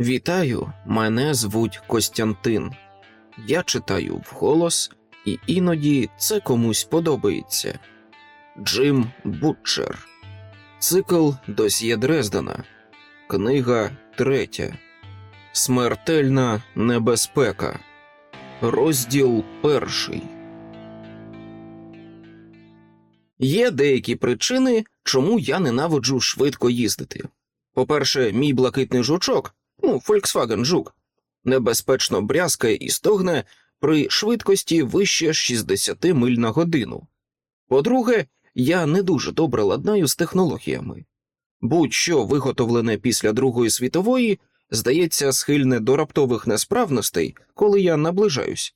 Вітаю, мене звуть Костянтин. Я читаю вголос, і іноді це комусь подобається. Джим Бутчер. Цикл Досьє Дрездена. Книга третя. Смертельна небезпека. Розділ перший. Є деякі причини, чому я ненавиджу швидко їздити. По-перше, мій блакитний жучок, ну, Volkswagen Жук, небезпечно брязкає і стогне при швидкості вище 60 миль на годину. По-друге, я не дуже добре ладнаю з технологіями. Будь-що виготовлене після Другої світової, здається, схильне до раптових несправностей, коли я наближаюсь.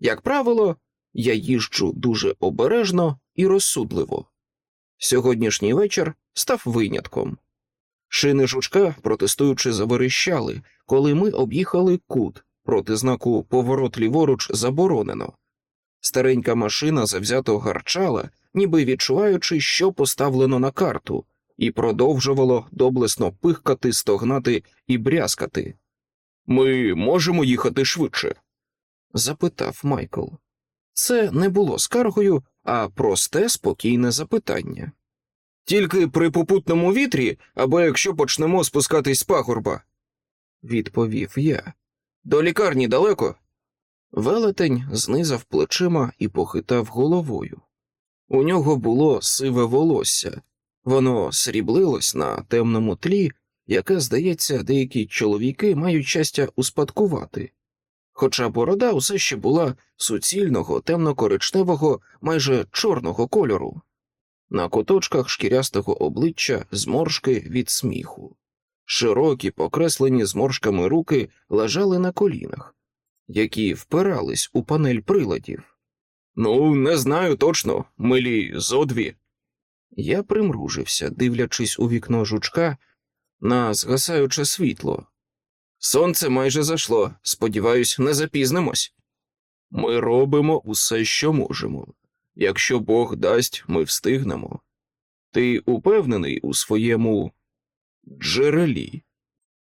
Як правило, я їжджу дуже обережно і розсудливо. Сьогоднішній вечір став винятком. Шини жучка, протестуючи, заверещали, коли ми об'їхали кут проти знаку поворот ліворуч заборонено. Старенька машина завзято гарчала, ніби відчуваючи, що поставлено на карту, і продовжувало доблесно пихкати, стогнати і брязкати. Ми можемо їхати швидше? запитав Майкл. Це не було скаргою, а просте спокійне запитання. Тільки при попутному вітрі, або якщо почнемо спускатись з пагорба, відповів я. До лікарні далеко. Велетень знизав плечима і похитав головою. У нього було сиве волосся, воно сріблилось на темному тлі, яке, здається, деякі чоловіки мають щастя успадкувати. Хоча борода усе ще була суцільного, темно-коричневого, майже чорного кольору, на куточках шкірястого обличчя зморшки від сміху. Широкі, покреслені зморшками руки лежали на колінах, які впирались у панель приладів. Ну, не знаю точно, милі зодві. Я примружився, дивлячись у вікно жучка на згасаюче світло. Сонце майже зайшло, сподіваюсь, не запізнимось. Ми робимо усе, що можемо. Якщо Бог дасть, ми встигнемо. Ти упевнений у своєму джерелі?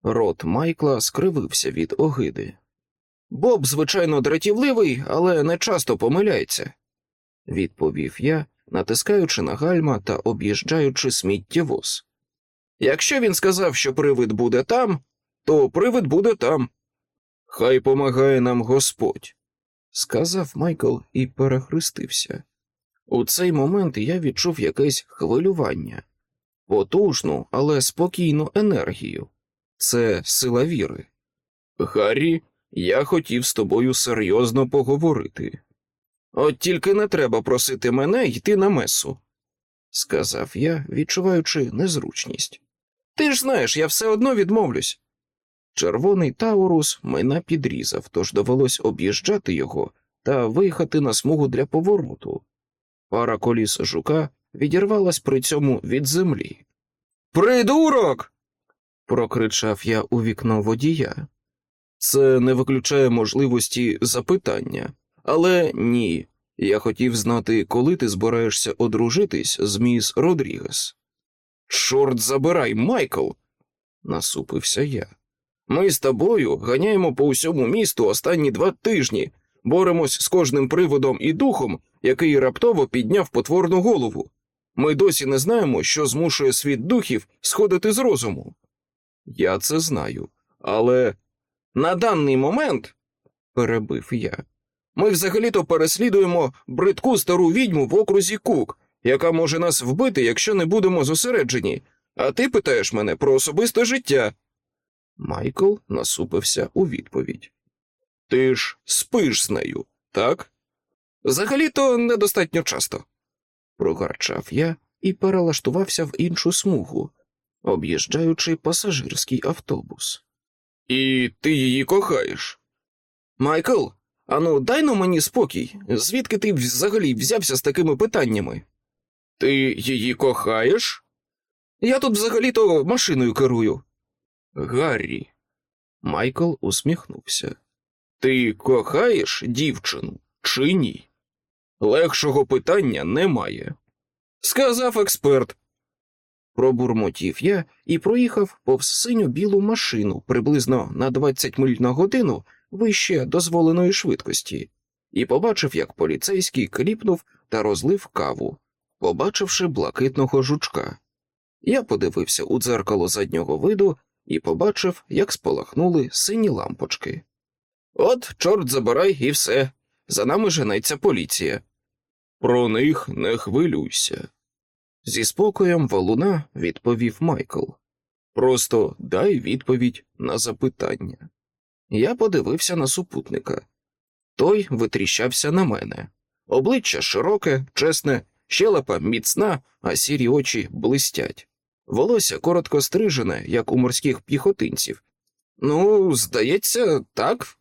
Рот Майкла скривився від огиди. Боб, звичайно, дратівливий, але не часто помиляється, відповів я, натискаючи на гальма та об'їжджаючи сміттєвоз. Якщо він сказав, що привид буде там, то привид буде там. Хай помагає нам Господь, сказав Майкл і перехрестився. У цей момент я відчув якесь хвилювання, потужну, але спокійну енергію. Це сила віри. Гаррі, я хотів з тобою серйозно поговорити. От тільки не треба просити мене йти на месу, сказав я, відчуваючи незручність. Ти ж знаєш, я все одно відмовлюсь. Червоний Таурус мене підрізав, тож довелось об'їжджати його та виїхати на смугу для повороту. Пара коліс жука відірвалась при цьому від землі. Придурок. прокричав я у вікно водія. Це не виключає можливості запитання, але ні. Я хотів знати, коли ти збираєшся одружитись з міс Родрігес. Чорт забирай, Майкл, насупився я. Ми з тобою ганяємо по усьому місту останні два тижні, боремось з кожним приводом і духом, який раптово підняв потворну голову. Ми досі не знаємо, що змушує світ духів сходити з розуму. Я це знаю, але на даний момент, перебив я, ми взагалі-то переслідуємо бридку стару відьму в окрузі Кук, яка може нас вбити, якщо не будемо зосереджені, а ти питаєш мене про особисте життя. Майкл насупився у відповідь. Ти ж спиш з нею, так? Взагалі-то недостатньо часто, прогарчав я і перелаштувався в іншу смугу, об'їжджаючи пасажирський автобус. І ти її кохаєш? Майкл, ану, дай ну мені спокій, звідки ти взагалі взявся з такими питаннями? Ти її кохаєш? Я тут взагалі-то машиною керую. Гаррі. Майкл усміхнувся. Ти кохаєш дівчину чи ні? Легшого питання немає. Сказав експерт. Пробурмотів я і проїхав повз синю білу машину приблизно на 20 миль на годину вище дозволеної швидкості, і побачив, як поліцейський кліпнув та розлив каву, побачивши блакитного жучка. Я подивився у дзеркало заднього виду і побачив, як спалахнули сині лампочки. От, чорт забирай, і все. За нами женеться поліція. Про них не хвилюйся. Зі спокоєм валуна відповів Майкл. Просто дай відповідь на запитання. Я подивився на супутника. Той витріщався на мене. Обличчя широке, чесне, щелепа міцна, а сірі очі блистять. Волосся коротко стрижене, як у морських піхотинців. Ну, здається, так,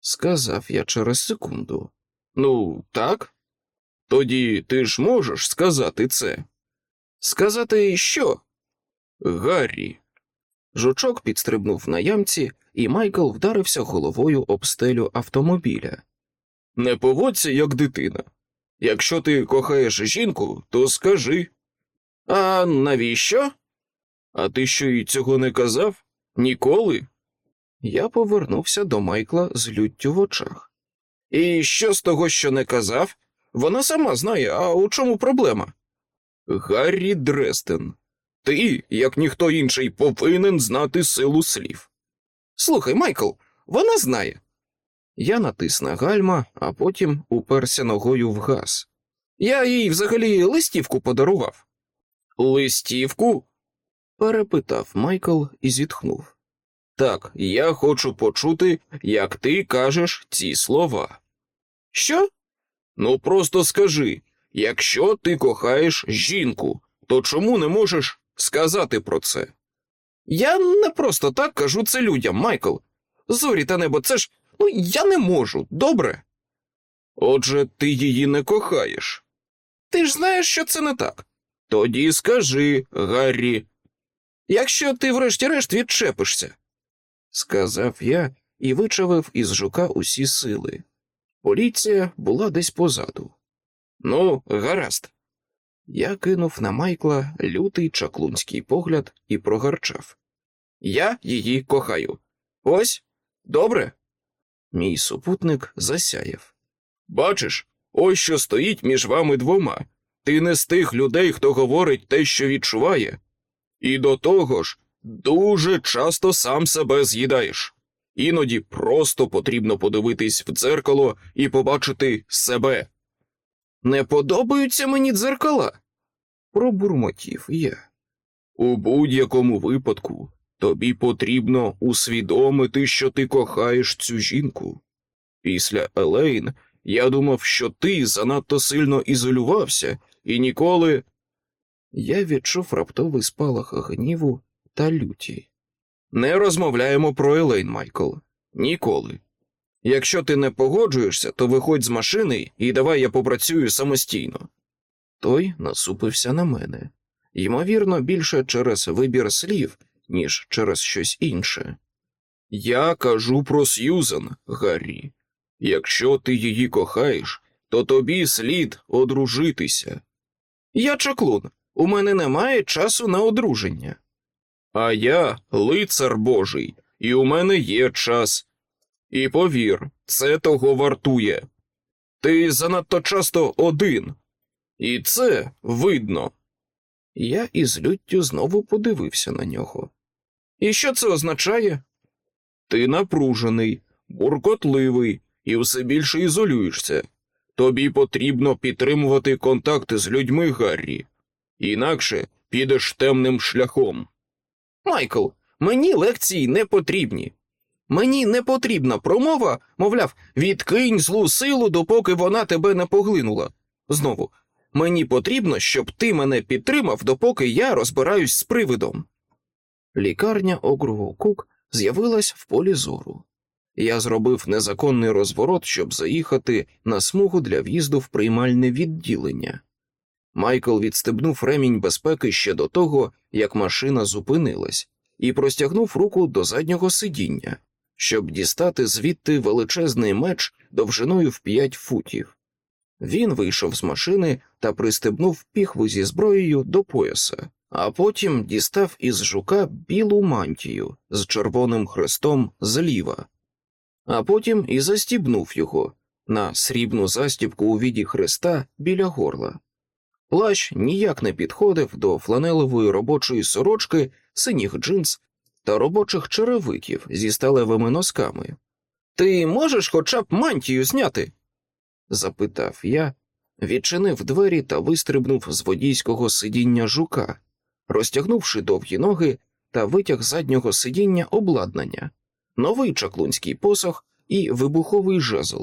сказав я через секунду. Ну, так. Тоді ти ж можеш сказати це. Сказати що? Гаррі. Жучок підстрибнув на ямці, і Майкл вдарився головою об стелю автомобіля. Не поводься, як дитина. Якщо ти кохаєш жінку, то скажи. А навіщо? А ти що й цього не казав? Ніколи? Я повернувся до Майкла з люттю в очах. І що з того, що не казав? Вона сама знає, а у чому проблема? Гаррі Дрестен, ти, як ніхто інший, повинен знати силу слів. Слухай, Майкл, вона знає. Я натис на гальма, а потім уперся ногою в газ. Я їй взагалі листівку подарував. Листівку? перепитав Майкл і зітхнув. Так, я хочу почути, як ти кажеш ці слова. Що? Ну просто скажи якщо ти кохаєш жінку, то чому не можеш сказати про це? Я не просто так кажу це людям, Майкл. Зорі та небо, це ж ну я не можу, добре? Отже, ти її не кохаєш. Ти ж знаєш, що це не так. Тоді скажи, Гаррі, якщо ти врешті-решт відчепишся, сказав я і вичавив із жука усі сили. Поліція була десь позаду. Ну, гаразд. Я кинув на Майкла лютий чаклунський погляд і прогарчав. Я її кохаю. Ось добре. Мій супутник засяяв. Бачиш, ось що стоїть між вами двома. Ти не з тих людей, хто говорить те, що відчуває. І до того ж, дуже часто сам себе з'їдаєш. Іноді просто потрібно подивитись в дзеркало і побачити себе. Не подобаються мені дзеркала, пробурмотів я. У будь-якому випадку тобі потрібно усвідомити, що ти кохаєш цю жінку. Після Елейн я думав, що ти занадто сильно ізолювався і ніколи. Я відчув раптовий спалах гніву та люті. Не розмовляємо про Елейн, Майкл. Ніколи. Якщо ти не погоджуєшся, то виходь з машини і давай я попрацюю самостійно. Той насупився на мене, ймовірно, більше через вибір слів, ніж через щось інше. Я кажу про Сьюзан, Гаррі. Якщо ти її кохаєш, то тобі слід одружитися. Я чаклун, у мене немає часу на одруження. А я лицар Божий, і у мене є час. І повір, це того вартує. Ти занадто часто один, і це видно. Я із люттю знову подивився на нього. І що це означає? Ти напружений, буркотливий і все більше ізолюєшся. Тобі потрібно підтримувати контакти з людьми, Гаррі, інакше підеш темним шляхом. Майкл, мені лекції не потрібні. Мені не потрібна промова, мовляв, відкинь злу силу, допоки вона тебе не поглинула. Знову, мені потрібно, щоб ти мене підтримав, допоки я розбираюсь з привидом. Лікарня округу Кук з'явилась в полі зору. Я зробив незаконний розворот, щоб заїхати на смугу для в'їзду в приймальне відділення. Майкл відстебнув ремінь безпеки ще до того, як машина зупинилась, і простягнув руку до заднього сидіння щоб дістати звідти величезний меч довжиною в п'ять футів. Він вийшов з машини та пристебнув піхву зі зброєю до пояса, а потім дістав із жука білу мантію з червоним хрестом зліва, а потім і застібнув його на срібну застібку у віді хреста біля горла. Плащ ніяк не підходив до фланелевої робочої сорочки, синіх джинс та робочих черевиків зі сталевими носками. Ти можеш хоча б мантію зняти? запитав я, відчинив двері та вистрибнув з водійського сидіння жука, розтягнувши довгі ноги та витяг заднього сидіння обладнання, новий чаклунський посох і вибуховий жезл,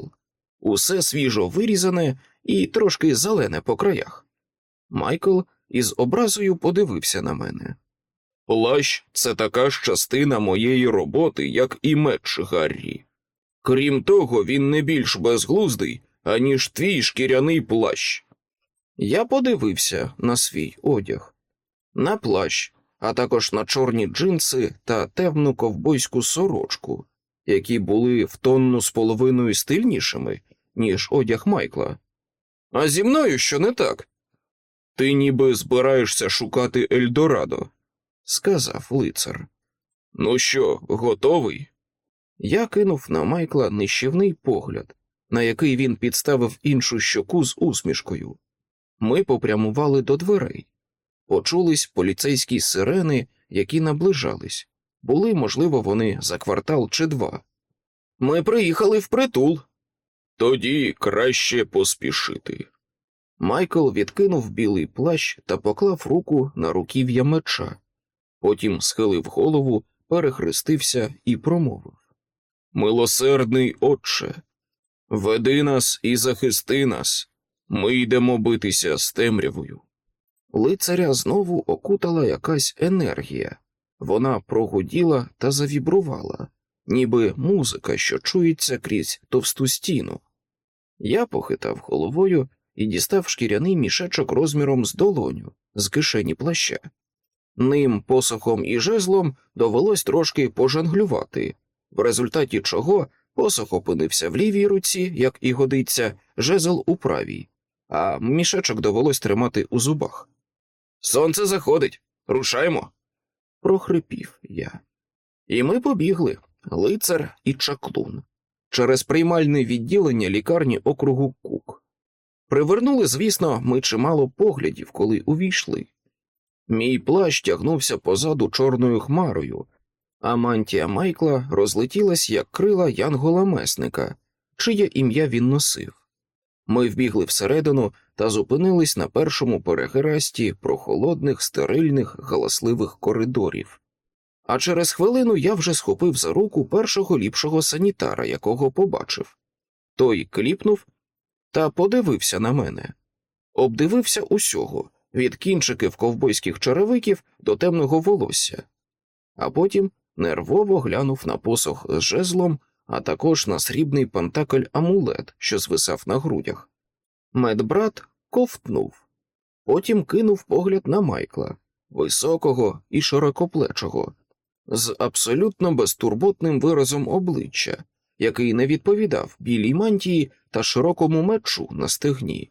усе свіжо вирізане і трошки зелене по краях. Майкл із образою подивився на мене. Плащ це така ж частина моєї роботи, як і меч Гаррі. Крім того, він не більш безглуздий, аніж твій шкіряний плащ. Я подивився на свій одяг, на плащ, а також на чорні джинси та темну ковбойську сорочку, які були в тонну з половиною стильнішими, ніж одяг Майкла. А зі мною що не так? Ти ніби збираєшся шукати Ельдорадо, сказав лицар. Ну що, готовий? Я кинув на Майкла нищівний погляд, на який він підставив іншу щоку з усмішкою. Ми попрямували до дверей. Почулись поліцейські сирени, які наближались. Були, можливо, вони за квартал чи два. Ми приїхали в притул. Тоді краще поспішити. Майкл відкинув білий плащ та поклав руку на руків'я меча, потім схилив голову, перехрестився і промовив Милосердний отче, веди нас і захисти нас, ми йдемо битися з темрявою. Лицаря знову окутала якась енергія, вона прогуділа та завібрувала, ніби музика, що чується крізь товсту стіну. Я похитав головою і дістав шкіряний мішечок розміром з долоню з кишені плаща. Ним посохом і жезлом довелось трошки пожанглювати, в результаті чого посох опинився в лівій руці, як і годиться, жезл у правій, а мішечок довелось тримати у зубах. Сонце заходить, рушаємо. прохрипів я. І ми побігли лицар і чаклун через приймальне відділення лікарні округу Кук. Привернули, звісно, ми чимало поглядів, коли увійшли. Мій плащ тягнувся позаду чорною хмарою, а мантія Майкла розлетілась, як крила янгола месника, чиє ім'я він носив. Ми вбігли всередину та зупинились на першому переграсті прохолодних, стерильних, галасливих коридорів. А через хвилину я вже схопив за руку першого ліпшого санітара, якого побачив. Той кліпнув та подивився на мене, обдивився усього від кінчиків ковбойських черевиків до темного волосся, а потім нервово глянув на посох з жезлом, а також на срібний пантакль амулет, що звисав на грудях. Медбрат ковтнув, потім кинув погляд на Майкла, високого і широкоплечого, з абсолютно безтурботним виразом обличчя, який не відповідав білій мантії та широкому мечу на стегні.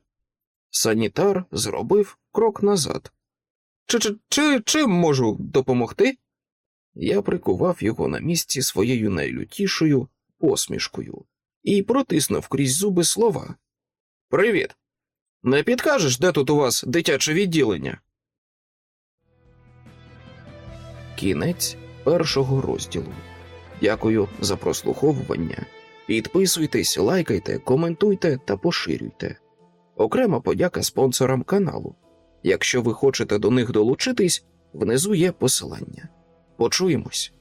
Санітар зробив крок назад. Чи, чи, чи чим можу допомогти? Я прикував його на місці своєю найлютішою посмішкою і протиснув крізь зуби слова. Привіт. Не підкажеш, де тут у вас дитяче відділення? Кінець першого розділу. Дякую за прослуховування. Підписуйтесь, лайкайте, коментуйте та поширюйте. Окрема подяка спонсорам каналу. Якщо ви хочете до них долучитись, внизу є посилання. Почуємось.